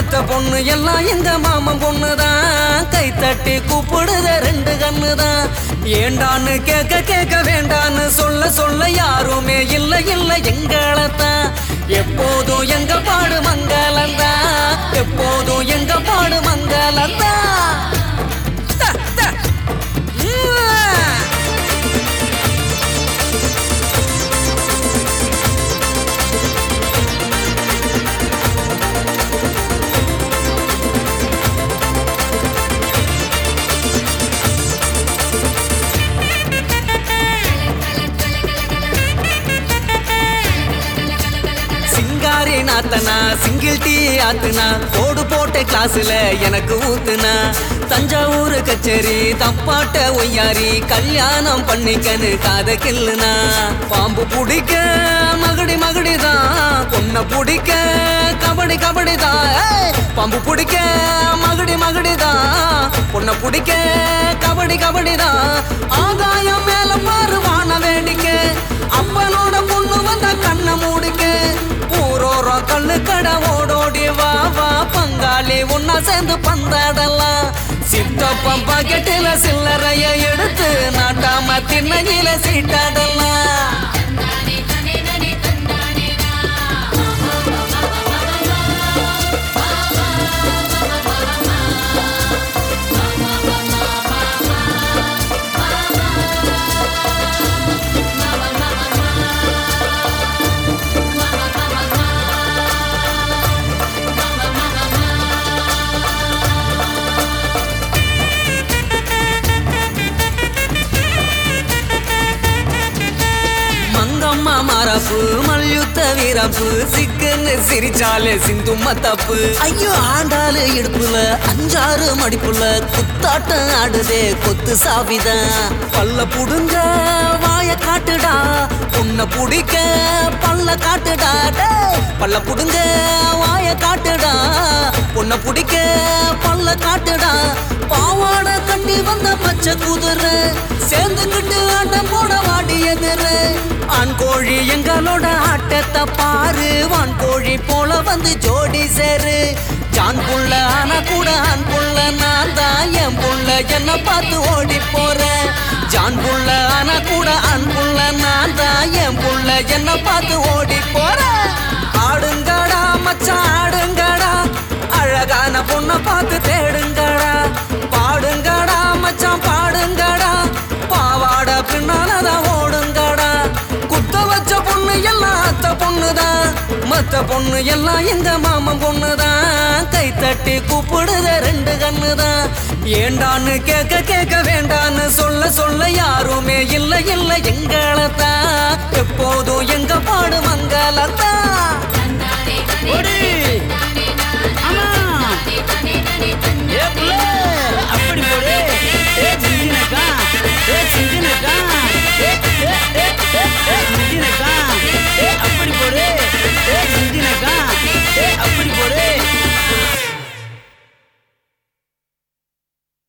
பார்த்த பொண்ணு எல்லாம் எங்க மாமன் பொண்ணுதான். கை தட்டி கூப்பிடுத ரெண்டு கண்ணுதான். ஏண்டான்னு கேட்க கேட்க வேண்டான்னு சொல்ல சொல்ல யாருமே இல்லை இல்லை எங்களைத்தான். எப்போதும் எங்க பாடு மங்களந்தான் சிங்காரி நாத்தனா சிங்கிள் டீ ஆத்துனா. போடு போட்ட கிளாஸ்ல எனக்கு ஊத்துனா. தஞ்சாவூர் கச்சேரி தப்பாட்ட ஒய்யாரி கல்யாணம் பண்ணிக்கன்னு காத கில்லுனா பாம்பு பிடிக்க மகுடி மகுடிதான் பொண்ணை பிடிக்க கபடி கபடிதான். பாம்பு பிடிக்க மகுடி மகுடிதான் பொண்ணை பிடிக்க கபடி கபடிதான். ஆதாயம் சேர்ந்து பந்தாடலாம் சித்தப்பம் பாக்கெட்டில சில்லறைய எடுத்து நாட்டாம திண்ணையில சீட்டா மங்கம்மா மல்யுத்த வீரப்பு சிக்கன்னு சிரிச்சாலே சிந்து மத்தப்பு. ஐயோ ஆண்டாளு இடுப்புல அஞ்சாறு மடிப்புல குத்தாட்டம் ஆடுதே கொத்து சாவிதான் பல்ல புடுங்க வாய காட்டுடா உன்னை புடிக்க பல்ல காட்டுடா பல்ல புடுங்க வாய காட்டுடா. உன்னை புடிக்க பல்ல காட்டுடா. பாவாட கட்டி வந்த பச்சை குதிரை சேர்ந்துக்கிட்டு ஆட்டம் போட வாடி எதிரு. ஆண் கோழி எங்களோட ஆட்டத்தை பாரு. வான் கோழி போல வந்து ஜோடி சேரு. ஜான் புள்ள ஆனா கூட ஆண் புள்ள நான் தான் என் புள்ள. என்ன பார்த்து ஓடி போறேன் ஜான் புள்ள ஆனா கூட ஆண் புள்ள நான் தான் என் புள்ள. என்ன பார்த்து ஓடி போ மத்த பொண்ணு எல்லாம் எங்க மாமன் பொண்ணுதான். கை தட்டி கூப்பிடுத ரெண்டு கண்ணுதான். ஏண்டான்னு கேட்க கேட்க வேண்டான்னு சொல்ல சொல்ல யாருமே இல்லை இல்ல எங்களத்தான்